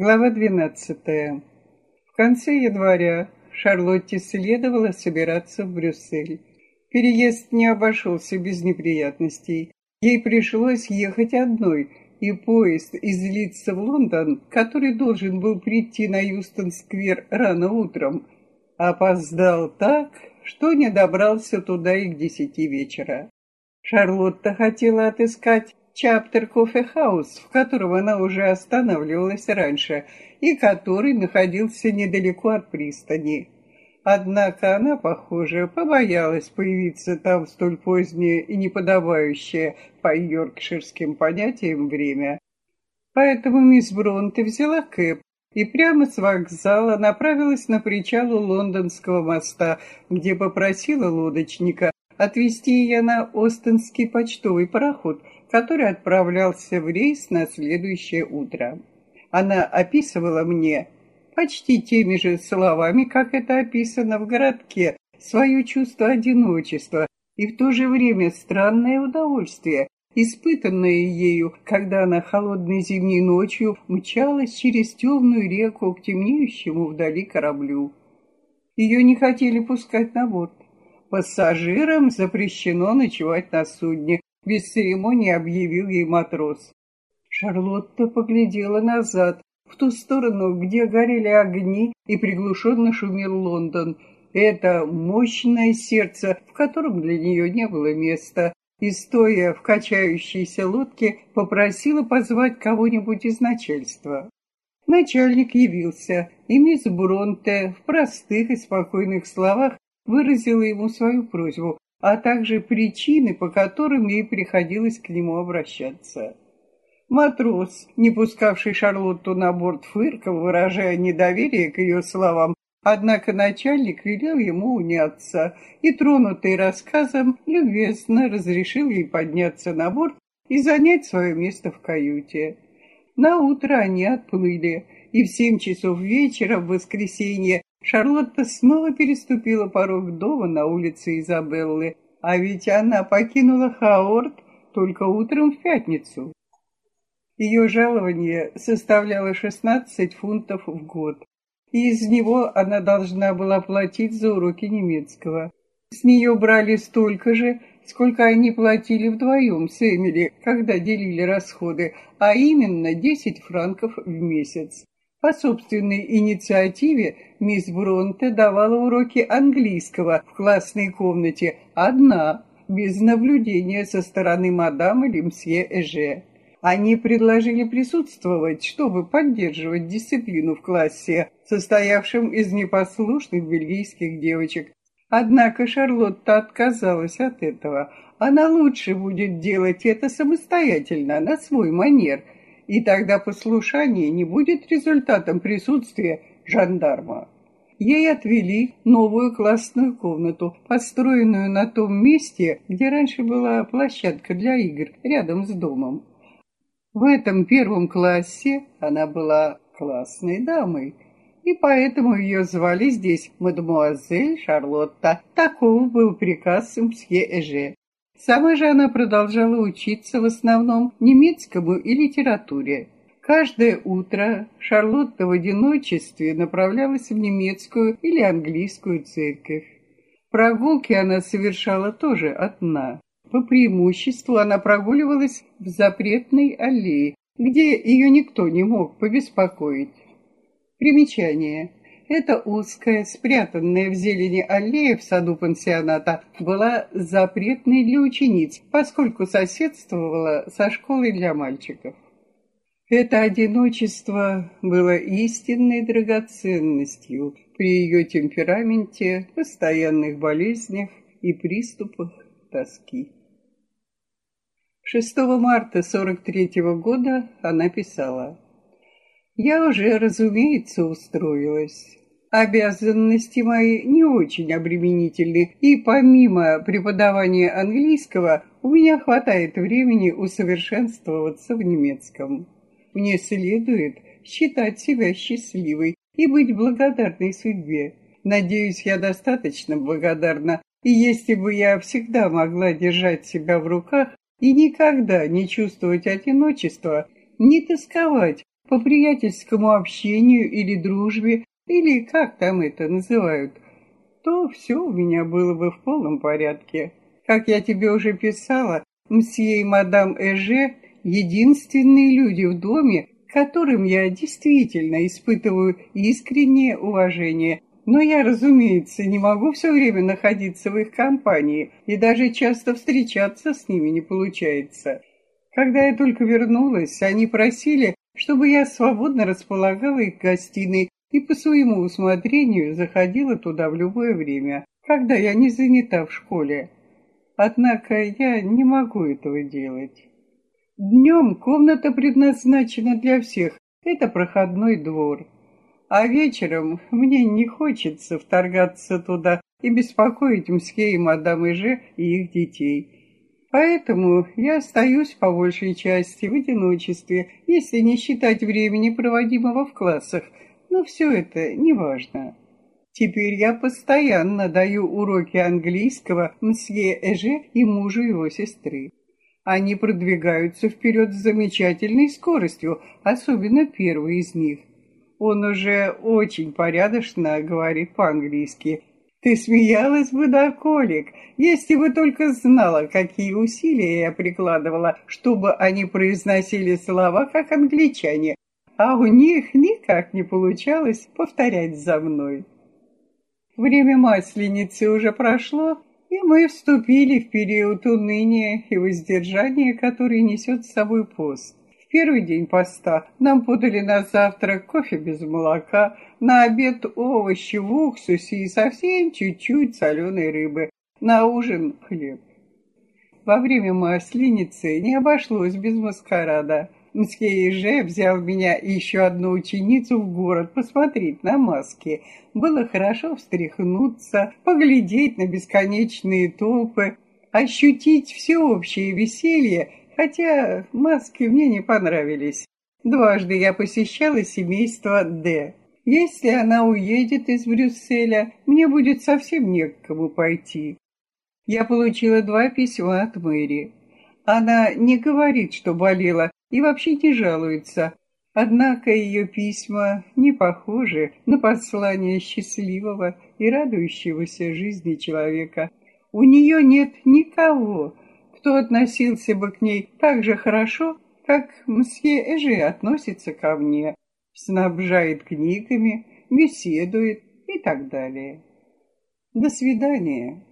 Глава 12. В конце января Шарлотте следовало собираться в Брюссель. Переезд не обошелся без неприятностей. Ей пришлось ехать одной, и поезд из Лидса в Лондон, который должен был прийти на Юстон-сквер рано утром, опоздал так, что не добрался туда и к десяти вечера. Шарлотта хотела отыскать Чаптер Кофе-хаус, в котором она уже останавливалась раньше и который находился недалеко от пристани. Однако она, похоже, побоялась появиться там столь позднее и неподобающее по йоркширским понятиям время. Поэтому мисс Бронте взяла кэб и прямо с вокзала направилась на причал у Лондонского моста, где попросила лодочника отвезти ее на Остинский почтовый пароход – который отправлялся в рейс на следующее утро. Она описывала мне почти теми же словами, как это описано в городке, свое чувство одиночества и в то же время странное удовольствие, испытанное ею, когда она холодной зимней ночью мчалась через темную реку к темнеющему вдали кораблю. Ее не хотели пускать на борт. Пассажирам запрещено ночевать на судне, без церемонии объявил ей матрос. Шарлотта поглядела назад, в ту сторону, где горели огни и приглушенно шумел Лондон. Это мощное сердце, в котором для нее не было места, и, стоя в качающейся лодке, попросила позвать кого-нибудь из начальства. Начальник явился, и мисс Бронте в простых и спокойных словах выразила ему свою просьбу а также причины, по которым ей приходилось к нему обращаться. Матрос, не пускавший Шарлотту на борт, фыркал, выражая недоверие к ее словам, однако начальник велел ему уняться и, тронутый рассказом, любезно разрешил ей подняться на борт и занять свое место в каюте. На утро они отплыли, и в семь часов вечера в воскресенье Шарлотта снова переступила порог дома на улице Изабеллы, а ведь она покинула Хаорт только утром в пятницу. Ее жалование составляло 16 фунтов в год, и из него она должна была платить за уроки немецкого. С нее брали столько же, сколько они платили вдвоем с Эмили, когда делили расходы, а именно 10 франков в месяц. По собственной инициативе мисс Бронте давала уроки английского в классной комнате одна, без наблюдения со стороны мадам или мсье Эже. Они предложили присутствовать, чтобы поддерживать дисциплину в классе, состоявшем из непослушных бельгийских девочек. Однако Шарлотта отказалась от этого. Она лучше будет делать это самостоятельно, на свой манер – и тогда послушание не будет результатом присутствия жандарма. Ей отвели новую классную комнату, построенную на том месте, где раньше была площадка для игр, рядом с домом. В этом первом классе она была классной дамой, и поэтому ее звали здесь мадемуазель Шарлотта. Таков был приказ мсье Эже. Сама же она продолжала учиться в основном немецкому и литературе. Каждое утро Шарлотта в одиночестве направлялась в немецкую или английскую церковь. Прогулки она совершала тоже одна. По преимуществу она прогуливалась в запретной аллее, где ее никто не мог побеспокоить. Примечание. Эта узкая, спрятанная в зелени аллея в саду пансионата была запретной для учениц, поскольку соседствовала со школой для мальчиков. Это одиночество было истинной драгоценностью при ее темпераменте, постоянных болезнях и приступах тоски. 6 марта 43 -го года она писала «Я уже, разумеется, устроилась. Обязанности мои не очень обременительны, и помимо преподавания английского у меня хватает времени усовершенствоваться в немецком. Мне следует считать себя счастливой и быть благодарной судьбе. Надеюсь, я достаточно благодарна, и если бы я всегда могла держать себя в руках и никогда не чувствовать одиночества, не тосковать по приятельскому общению или дружбе, или как там это называют, то все у меня было бы в полном порядке. Как я тебе уже писала, мсье и мадам Эже — единственные люди в доме, которым я действительно испытываю искреннее уважение. Но я, разумеется, не могу все время находиться в их компании, и даже часто встречаться с ними не получается. Когда я только вернулась, они просили, чтобы я свободно располагала их гостиной и по своему усмотрению заходила туда в любое время, когда я не занята в школе. Однако я не могу этого делать. Днем комната предназначена для всех, это проходной двор. А вечером мне не хочется вторгаться туда и беспокоить мсье и мадам Иже и их детей. Поэтому я остаюсь по большей части в одиночестве, если не считать времени, проводимого в классах, но все это не важно. Теперь я постоянно даю уроки английского мсье Эже и мужу его сестры. Они продвигаются вперед с замечательной скоростью, особенно первый из них. Он уже очень порядочно говорит по-английски, ты смеялась бы, да, Колик, если бы только знала, какие усилия я прикладывала, чтобы они произносили слова, как англичане, а у них никак не получалось повторять за мной. Время Масленицы уже прошло, и мы вступили в период уныния и воздержания, который несет с собой пост. Первый день поста нам подали на завтрак кофе без молока, на обед овощи в уксусе и совсем чуть-чуть соленой рыбы, на ужин хлеб. Во время масленицы не обошлось без маскарада. Мсье Еже взял меня и еще одну ученицу в город посмотреть на маски. Было хорошо встряхнуться, поглядеть на бесконечные толпы, ощутить всеобщее веселье хотя маски мне не понравились. Дважды я посещала семейство Д. Если она уедет из Брюсселя, мне будет совсем не к кому пойти. Я получила два письма от Мэри. Она не говорит, что болела, и вообще не жалуется. Однако ее письма не похожи на послание счастливого и радующегося жизни человека. У нее нет никого, кто относился бы к ней так же хорошо, как мсье Эже относится ко мне, снабжает книгами, беседует и так далее. До свидания.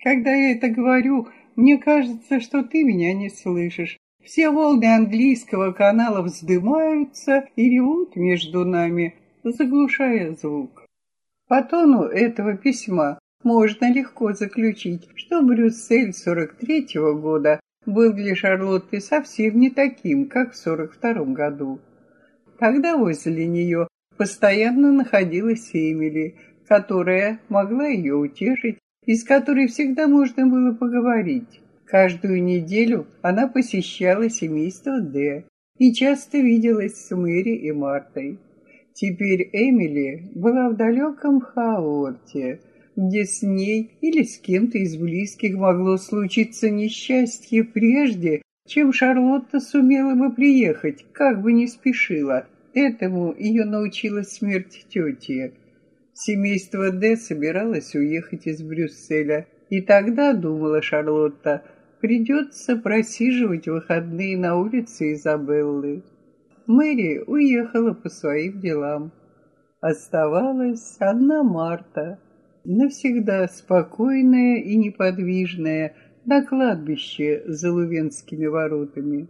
Когда я это говорю, мне кажется, что ты меня не слышишь. Все волны английского канала вздымаются и ревут между нами, заглушая звук. По тону этого письма можно легко заключить, что Брюссель 43-го года был для Шарлотты совсем не таким, как в 42-м году. Тогда возле нее постоянно находилась Эмили, которая могла ее утешить и с которой всегда можно было поговорить. Каждую неделю она посещала семейство Д и часто виделась с Мэри и Мартой. Теперь Эмили была в далеком Хаорте, где с ней или с кем-то из близких могло случиться несчастье прежде, чем Шарлотта сумела бы приехать, как бы не спешила. Этому ее научила смерть тети. Семейство Д собиралось уехать из Брюсселя, и тогда, думала Шарлотта, придется просиживать выходные на улице Изабеллы. Мэри уехала по своим делам. Оставалась одна Марта, навсегда спокойная и неподвижная на кладбище за Лувенскими воротами.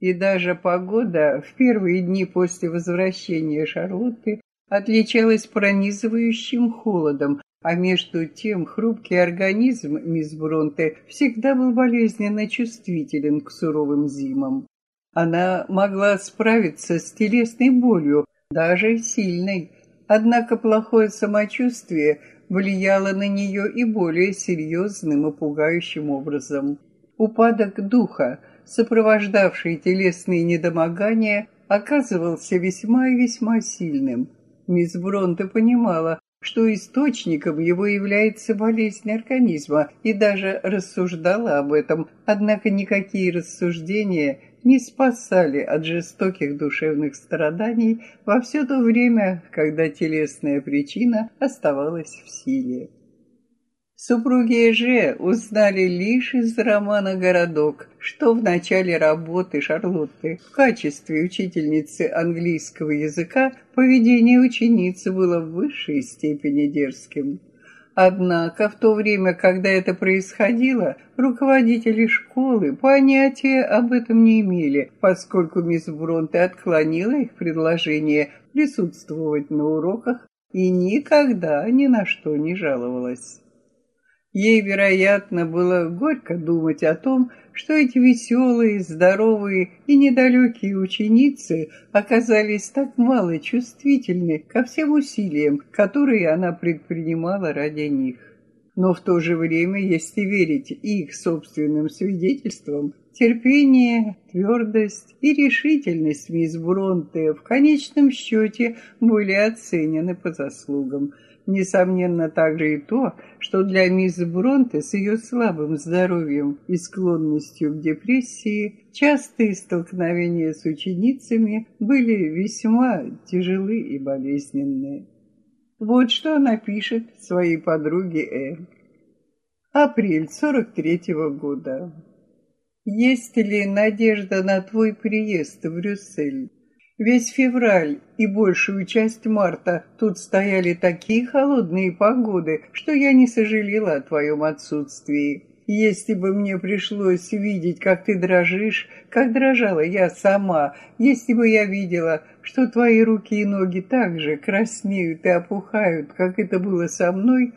И даже погода в первые дни после возвращения Шарлотты отличалась пронизывающим холодом, а между тем хрупкий организм мисс Бронте всегда был болезненно чувствителен к суровым зимам. Она могла справиться с телесной болью, даже сильной, однако плохое самочувствие влияло на нее и более серьезным и пугающим образом. Упадок духа, сопровождавший телесные недомогания, оказывался весьма и весьма сильным. Мисс Бронте понимала, что источником его является болезнь организма, и даже рассуждала об этом, однако никакие рассуждения не спасали от жестоких душевных страданий во все то время, когда телесная причина оставалась в силе. Супруги же узнали лишь из романа «Городок», что в начале работы Шарлотты в качестве учительницы английского языка поведение ученицы было в высшей степени дерзким. Однако в то время, когда это происходило, руководители школы понятия об этом не имели, поскольку мисс Бронте отклонила их предложение присутствовать на уроках и никогда ни на что не жаловалась. Ей, вероятно, было горько думать о том, что эти веселые, здоровые и недалекие ученицы оказались так мало чувствительны ко всем усилиям, которые она предпринимала ради них. Но в то же время, если верить их собственным свидетельствам, терпение, твердость и решительность мисс Бронте в конечном счете были оценены по заслугам – Несомненно также и то, что для мисс Бронте с ее слабым здоровьем и склонностью к депрессии частые столкновения с ученицами были весьма тяжелы и болезненные. Вот что она пишет своей подруге Э. Апрель 43-го года. Есть ли надежда на твой приезд в Брюссель? Весь февраль и большую часть марта тут стояли такие холодные погоды, что я не сожалела о твоем отсутствии. Если бы мне пришлось видеть, как ты дрожишь, как дрожала я сама, если бы я видела, что твои руки и ноги так же краснеют и опухают, как это было со мной,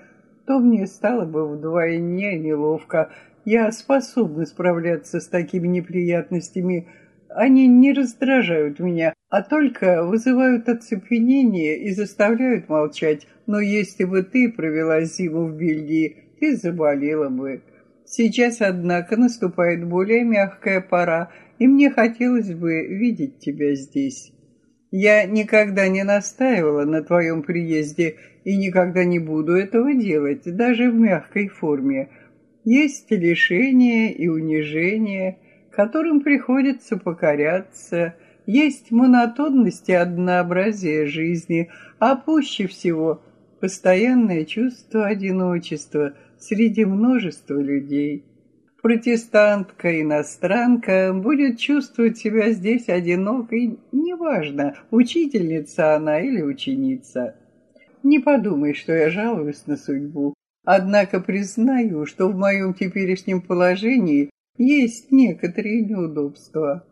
то мне стало бы вдвойне неловко. Я способна справляться с такими неприятностями, они не раздражают меня, а только вызывают оцепенение и заставляют молчать. Но если бы ты провела зиму в Бельгии, ты заболела бы. Сейчас, однако, наступает более мягкая пора, и мне хотелось бы видеть тебя здесь. Я никогда не настаивала на твоем приезде и никогда не буду этого делать, даже в мягкой форме. Есть лишения и унижения, которым приходится покоряться, есть монотонность и однообразие жизни, а пуще всего постоянное чувство одиночества среди множества людей. Протестантка-иностранка будет чувствовать себя здесь одинокой, неважно, учительница она или ученица. Не подумай, что я жалуюсь на судьбу. Однако признаю, что в моем теперешнем положении есть некоторые неудобства.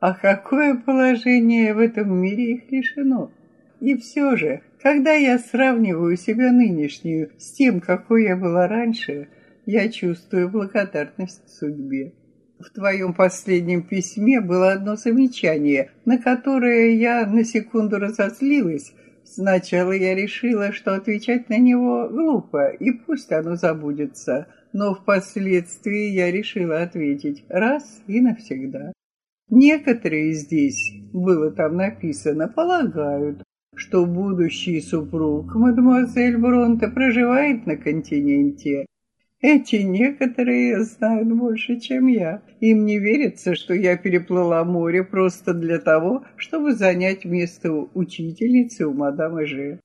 А какое положение в этом мире их лишено? И все же, когда я сравниваю себя нынешнюю с тем, какой я была раньше, я чувствую благодарность судьбе. В твоем последнем письме было одно замечание, на которое я на секунду разозлилась. Сначала я решила, что отвечать на него глупо, и пусть оно забудется но впоследствии я решила ответить раз и навсегда. Некоторые здесь, было там написано, полагают, что будущий супруг мадемуазель Бронте проживает на континенте. Эти некоторые знают больше, чем я. Им не верится, что я переплыла море просто для того, чтобы занять место учительницы у мадам Эже.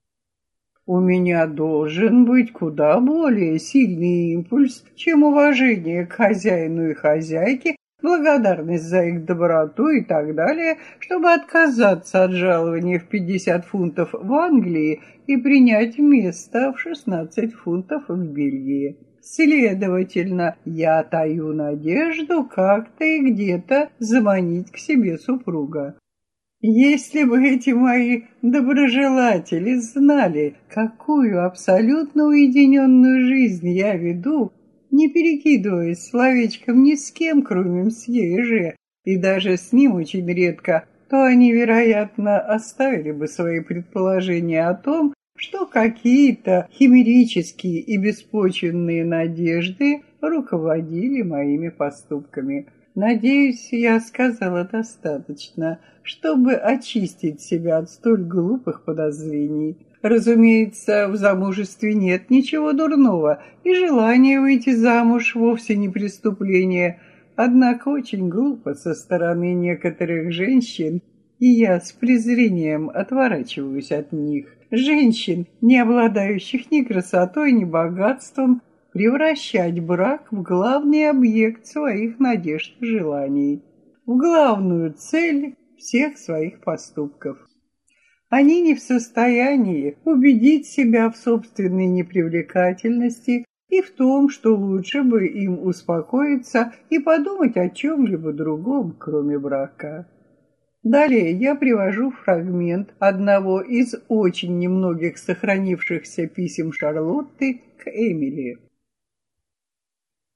У меня должен быть куда более сильный импульс, чем уважение к хозяину и хозяйке, благодарность за их доброту и так далее, чтобы отказаться от жалования в 50 фунтов в Англии и принять место в 16 фунтов в Бельгии. Следовательно, я таю надежду как-то и где-то заманить к себе супруга. Если бы эти мои доброжелатели знали, какую абсолютно уединенную жизнь я веду, не перекидываясь словечком ни с кем, кроме мсье Эже, и даже с ним очень редко, то они, вероятно, оставили бы свои предположения о том, что какие-то химерические и беспочвенные надежды руководили моими поступками – Надеюсь, я сказала достаточно, чтобы очистить себя от столь глупых подозрений. Разумеется, в замужестве нет ничего дурного, и желание выйти замуж вовсе не преступление. Однако очень глупо со стороны некоторых женщин, и я с презрением отворачиваюсь от них. Женщин, не обладающих ни красотой, ни богатством, превращать брак в главный объект своих надежд и желаний, в главную цель всех своих поступков. Они не в состоянии убедить себя в собственной непривлекательности и в том, что лучше бы им успокоиться и подумать о чем-либо другом, кроме брака. Далее я привожу фрагмент одного из очень немногих сохранившихся писем Шарлотты к Эмили.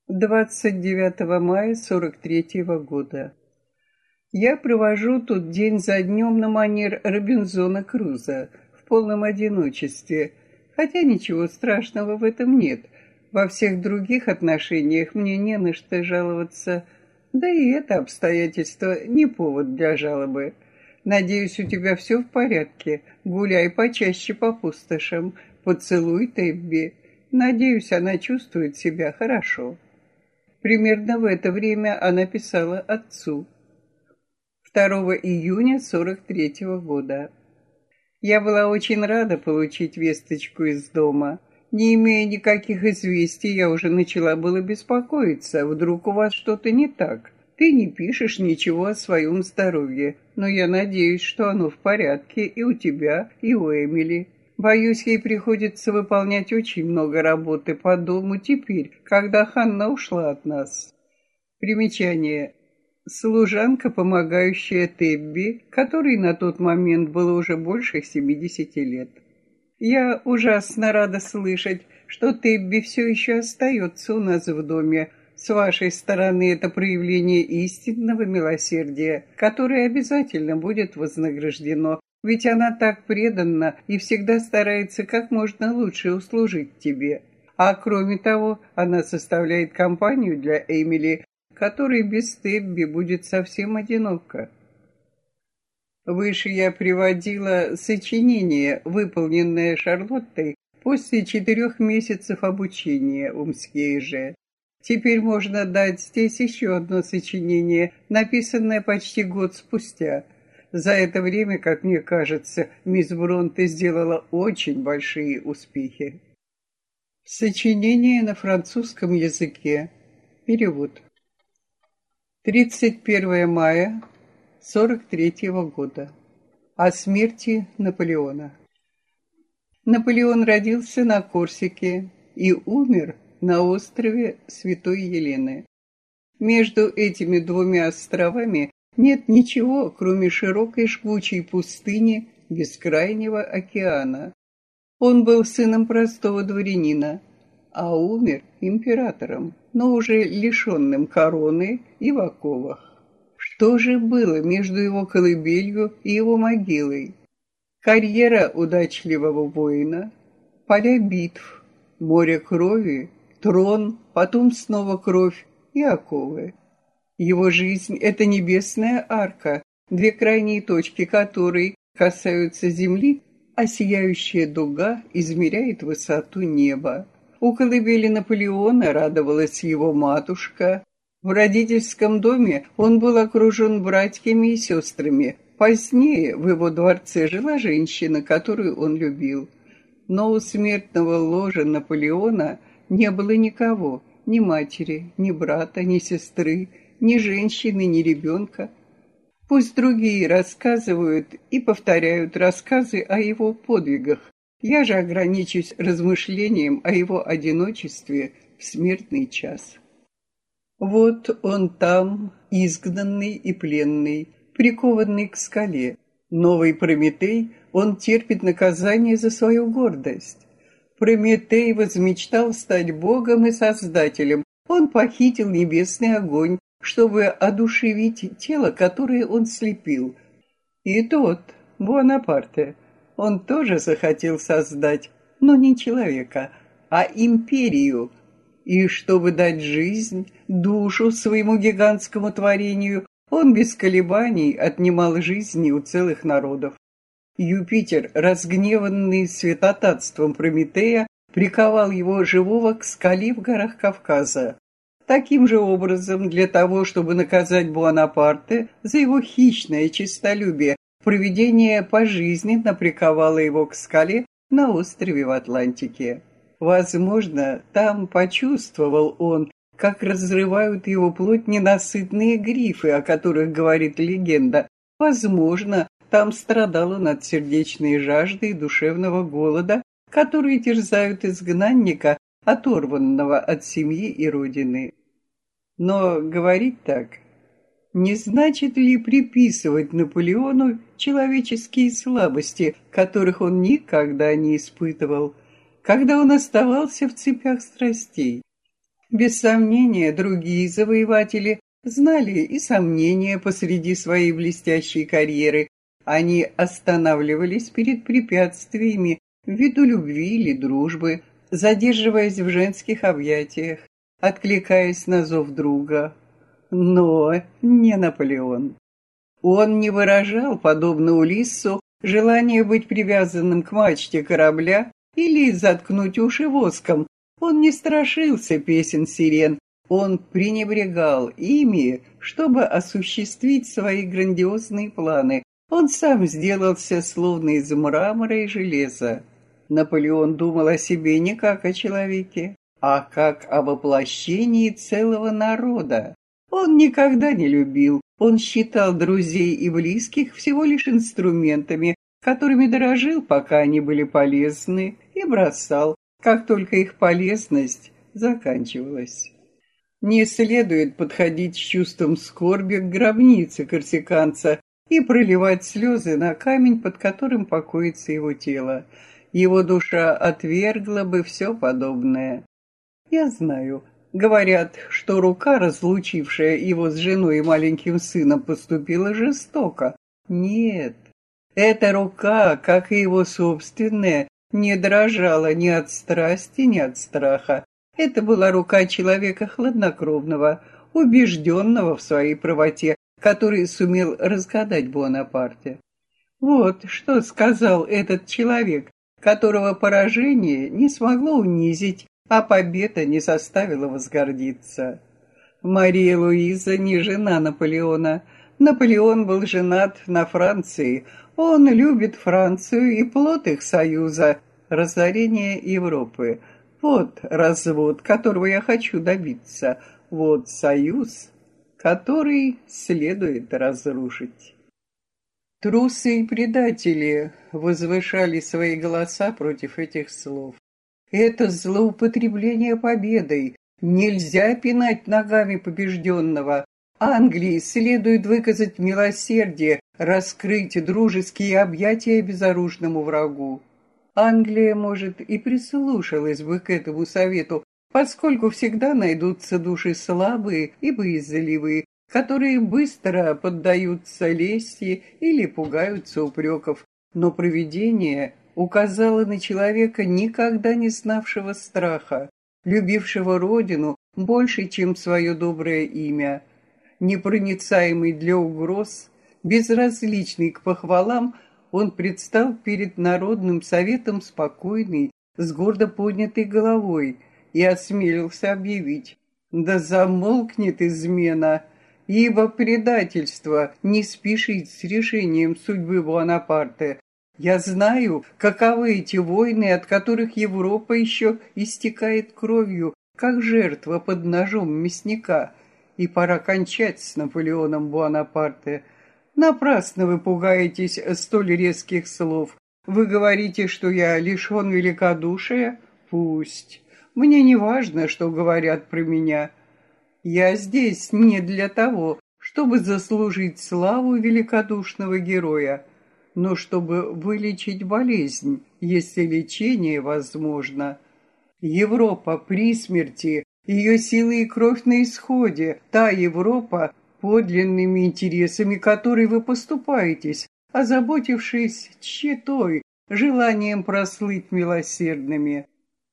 29 мая 43 года. Я провожу тут день за днем на манер Робинзона Круза в полном одиночестве, хотя ничего страшного в этом нет. Во всех других отношениях мне не на что жаловаться, да и это обстоятельство не повод для жалобы. Надеюсь, у тебя все в порядке. Гуляй почаще по пустошам. Поцелуй Тебби. Надеюсь, она чувствует себя хорошо. Примерно в это время она писала отцу. 2 июня 43 -го года. Я была очень рада получить весточку из дома. Не имея никаких известий, я уже начала было беспокоиться. Вдруг у вас что-то не так? Ты не пишешь ничего о своем здоровье, но я надеюсь, что оно в порядке и у тебя, и у Эмили. Боюсь, ей приходится выполнять очень много работы по дому теперь, когда Ханна ушла от нас. Примечание. Служанка, помогающая Тебби, которой на тот момент было уже больше 70 лет. Я ужасно рада слышать, что Тебби все еще остается у нас в доме. С вашей стороны это проявление истинного милосердия, которое обязательно будет вознаграждено ведь она так преданна и всегда старается как можно лучше услужить тебе. А кроме того, она составляет компанию для Эмили, которой без Тебби будет совсем одиноко. Выше я приводила сочинение, выполненное Шарлоттой после четырех месяцев обучения в Мскейже. Теперь можно дать здесь еще одно сочинение, написанное почти год спустя – за это время, как мне кажется, мисс Бронте сделала очень большие успехи. Сочинение на французском языке. Перевод. 31 мая 43 -го года. О смерти Наполеона. Наполеон родился на Корсике и умер на острове Святой Елены. Между этими двумя островами нет ничего, кроме широкой жгучей пустыни бескрайнего океана. Он был сыном простого дворянина, а умер императором, но уже лишенным короны и в оковах. Что же было между его колыбелью и его могилой? Карьера удачливого воина, поля битв, море крови, трон, потом снова кровь и оковы. Его жизнь — это небесная арка, две крайние точки которой касаются земли, а сияющая дуга измеряет высоту неба. У колыбели Наполеона радовалась его матушка. В родительском доме он был окружен братьями и сестрами. Позднее в его дворце жила женщина, которую он любил. Но у смертного ложа Наполеона не было никого, ни матери, ни брата, ни сестры, ни женщины, ни ребенка. Пусть другие рассказывают и повторяют рассказы о его подвигах. Я же ограничусь размышлением о его одиночестве в смертный час. Вот он там, изгнанный и пленный, прикованный к скале. Новый Прометей, он терпит наказание за свою гордость. Прометей возмечтал стать Богом и Создателем. Он похитил небесный огонь, чтобы одушевить тело, которое он слепил. И тот, Буанапарте, он тоже захотел создать, но не человека, а империю, и чтобы дать жизнь, душу своему гигантскому творению, он без колебаний отнимал жизни у целых народов. Юпитер, разгневанный святотатством Прометея, приковал его живого к скале в горах Кавказа. Таким же образом, для того, чтобы наказать Буанапарте за его хищное честолюбие, проведение пожизненно приковало его к скале на острове в Атлантике. Возможно, там почувствовал он, как разрывают его плоть ненасытные грифы, о которых говорит легенда. Возможно, там страдал он от сердечной жажды и душевного голода, которые терзают изгнанника, оторванного от семьи и родины. Но говорить так не значит ли приписывать Наполеону человеческие слабости, которых он никогда не испытывал, когда он оставался в цепях страстей. Без сомнения, другие завоеватели знали и сомнения посреди своей блестящей карьеры. Они останавливались перед препятствиями ввиду любви или дружбы, задерживаясь в женских объятиях, откликаясь на зов друга, но не Наполеон. Он не выражал, подобно Улиссу, желание быть привязанным к мачте корабля или заткнуть уши воском. Он не страшился песен сирен, он пренебрегал ими, чтобы осуществить свои грандиозные планы. Он сам сделался словно из мрамора и железа. Наполеон думал о себе не как о человеке, а как о воплощении целого народа. Он никогда не любил, он считал друзей и близких всего лишь инструментами, которыми дорожил, пока они были полезны, и бросал, как только их полезность заканчивалась. Не следует подходить с чувством скорби к гробнице корсиканца и проливать слезы на камень, под которым покоится его тело. Его душа отвергла бы все подобное. Я знаю, Говорят, что рука, разлучившая его с женой и маленьким сыном, поступила жестоко. Нет, эта рука, как и его собственная, не дрожала ни от страсти, ни от страха. Это была рука человека хладнокровного, убежденного в своей правоте, который сумел разгадать Буонапарте. Вот что сказал этот человек, которого поражение не смогло унизить, а победа не заставила возгордиться. Мария Луиза не жена Наполеона. Наполеон был женат на Франции. Он любит Францию и плод их союза, разорение Европы. Вот развод, которого я хочу добиться. Вот союз, который следует разрушить. Трусы и предатели возвышали свои голоса против этих слов. Это злоупотребление победой. Нельзя пинать ногами побежденного. Англии следует выказать милосердие, раскрыть дружеские объятия безоружному врагу. Англия, может, и прислушалась бы к этому совету, поскольку всегда найдутся души слабые и боязливые, которые быстро поддаются лести или пугаются упреков. Но провидение указала на человека, никогда не знавшего страха, любившего родину больше, чем свое доброе имя, непроницаемый для угроз, безразличный к похвалам, он предстал перед Народным Советом спокойный, с гордо поднятой головой и осмелился объявить «Да замолкнет измена!» Ибо предательство не спешит с решением судьбы Буанапарте, я знаю, каковы эти войны, от которых Европа еще истекает кровью, как жертва под ножом мясника. И пора кончать с Наполеоном Буанапарте. Напрасно вы пугаетесь столь резких слов. Вы говорите, что я лишен великодушия? Пусть. Мне не важно, что говорят про меня. Я здесь не для того, чтобы заслужить славу великодушного героя но чтобы вылечить болезнь, если лечение возможно. Европа при смерти, ее силы и кровь на исходе, та Европа, подлинными интересами которой вы поступаетесь, озаботившись тщетой, желанием прослыть милосердными.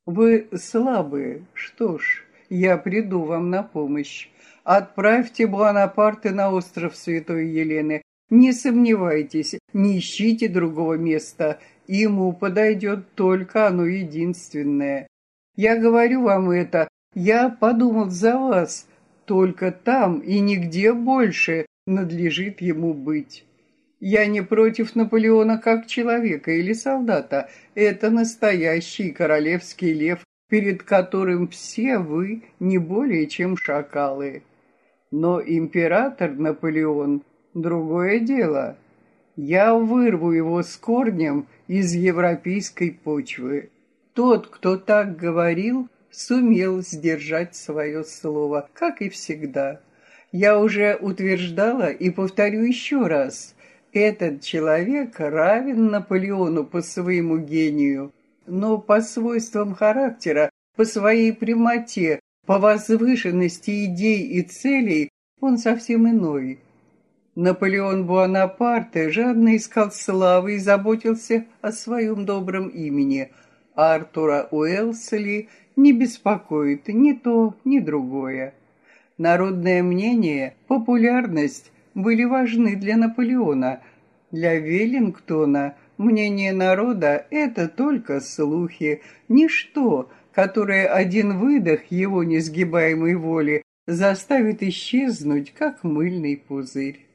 Вы слабые, что ж, я приду вам на помощь. Отправьте Буанапарте на остров Святой Елены, не сомневайтесь, не ищите другого места. Ему подойдет только оно единственное. Я говорю вам это, Я подумал за вас, только там и нигде больше надлежит ему быть. Я не против Наполеона как человека или солдата. Это настоящий королевский лев, перед которым все вы не более чем шакалы. Но император Наполеон — другое дело. Я вырву его с корнем из европейской почвы. Тот, кто так говорил, сумел сдержать свое слово, как и всегда. Я уже утверждала и повторю еще раз. Этот человек равен Наполеону по своему гению, но по свойствам характера, по своей прямоте, по возвышенности идей и целей он совсем иной. Наполеон Буанапарте жадно искал славы и заботился о своем добром имени. Артура Уэлсли не беспокоит ни то, ни другое. Народное мнение, популярность были важны для Наполеона. Для Веллингтона мнение народа – это только слухи, ничто, которое один выдох его несгибаемой воли заставит исчезнуть, как мыльный пузырь.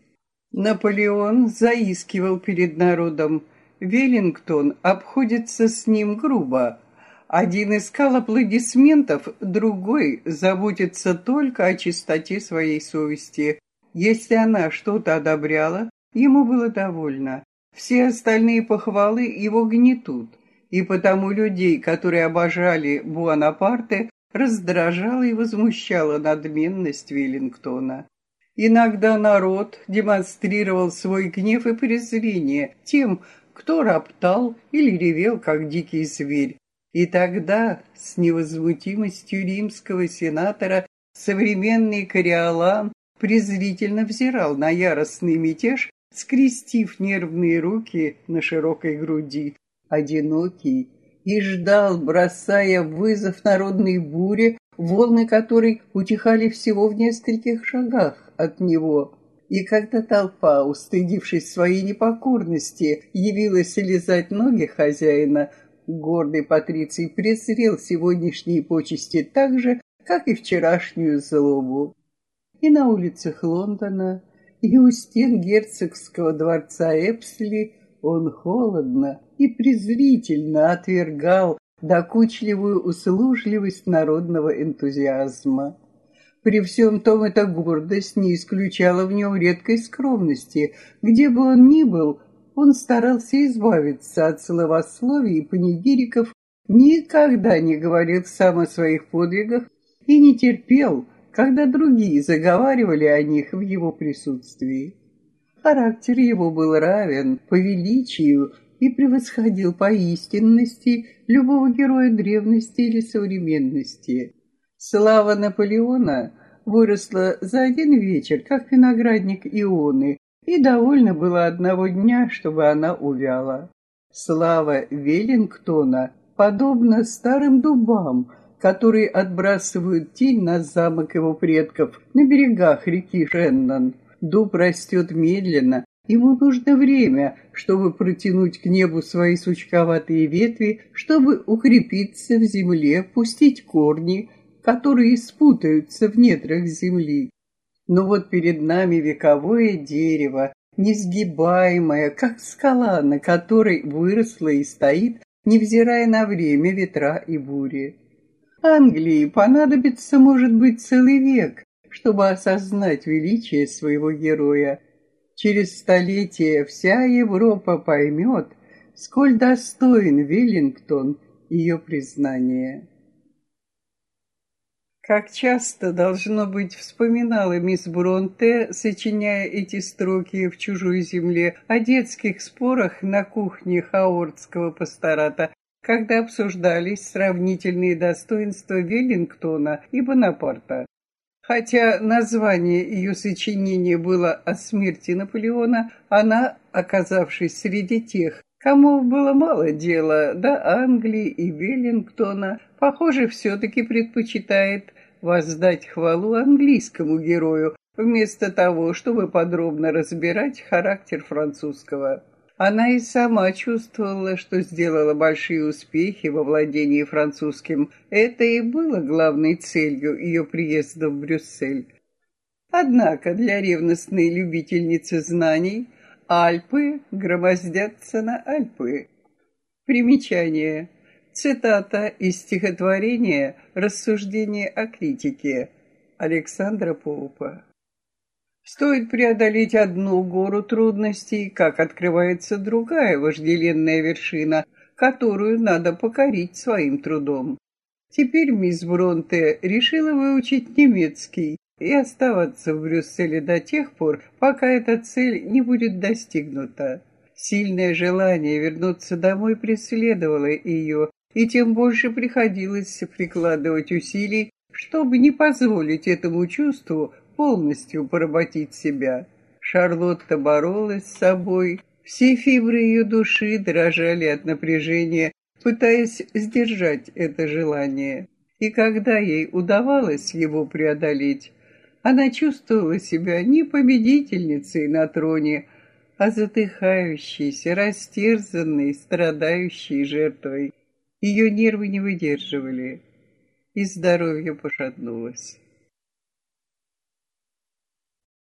Наполеон заискивал перед народом. Веллингтон обходится с ним грубо. Один искал аплодисментов, другой заботится только о чистоте своей совести. Если она что-то одобряла, ему было довольно. Все остальные похвалы его гнетут, и потому людей, которые обожали Буанапарте, раздражала и возмущала надменность Веллингтона. Иногда народ демонстрировал свой гнев и презрение тем, кто роптал или ревел, как дикий зверь. И тогда, с невозмутимостью римского сенатора, современный Кориолан презрительно взирал на яростный мятеж, скрестив нервные руки на широкой груди, одинокий, и ждал, бросая вызов народной буре, волны которой утихали всего в нескольких шагах от него. И когда толпа, устыдившись своей непокорности, явилась лизать ноги хозяина, гордый Патриций презрел сегодняшние почести так же, как и вчерашнюю злобу. И на улицах Лондона, и у стен герцогского дворца Эпсли он холодно и презрительно отвергал докучливую услужливость народного энтузиазма. При всем том эта гордость не исключала в нем редкой скромности. Где бы он ни был, он старался избавиться от словословий и панигириков, никогда не говорил сам о своих подвигах и не терпел, когда другие заговаривали о них в его присутствии. Характер его был равен по величию и превосходил по истинности любого героя древности или современности. Слава Наполеона выросла за один вечер, как виноградник Ионы, и довольно было одного дня, чтобы она увяла. Слава Веллингтона подобна старым дубам, которые отбрасывают тень на замок его предков на берегах реки Шеннон. Дуб растет медленно, ему нужно время, чтобы протянуть к небу свои сучковатые ветви, чтобы укрепиться в земле, пустить корни, которые спутаются в недрах земли. Но вот перед нами вековое дерево, несгибаемое, как скала, на которой выросла и стоит, невзирая на время, ветра и бури. Англии понадобится, может быть, целый век, чтобы осознать величие своего героя. Через столетия вся Европа поймет, сколь достоин Веллингтон ее признания. Как часто, должно быть, вспоминала мисс Бронте, сочиняя эти строки в «Чужой земле», о детских спорах на кухне Хаордского пастората, когда обсуждались сравнительные достоинства Веллингтона и Бонапарта. Хотя название ее сочинения было о смерти Наполеона, она, оказавшись среди тех, кому было мало дела до Англии и Веллингтона, похоже, все-таки предпочитает воздать хвалу английскому герою, вместо того, чтобы подробно разбирать характер французского. Она и сама чувствовала, что сделала большие успехи во владении французским. Это и было главной целью ее приезда в Брюссель. Однако для ревностной любительницы знаний Альпы громоздятся на Альпы. Примечание. Цитата из стихотворения «Рассуждение о критике» Александра Поупа. Стоит преодолеть одну гору трудностей, как открывается другая вожделенная вершина, которую надо покорить своим трудом. Теперь мисс Бронте решила выучить немецкий и оставаться в Брюсселе до тех пор, пока эта цель не будет достигнута. Сильное желание вернуться домой преследовало ее, и тем больше приходилось прикладывать усилий, чтобы не позволить этому чувству полностью поработить себя. Шарлотта боролась с собой, все фибры ее души дрожали от напряжения, пытаясь сдержать это желание. И когда ей удавалось его преодолеть, она чувствовала себя не победительницей на троне, а задыхающейся, растерзанной, страдающей жертвой. Ее нервы не выдерживали, и здоровье пошатнулось.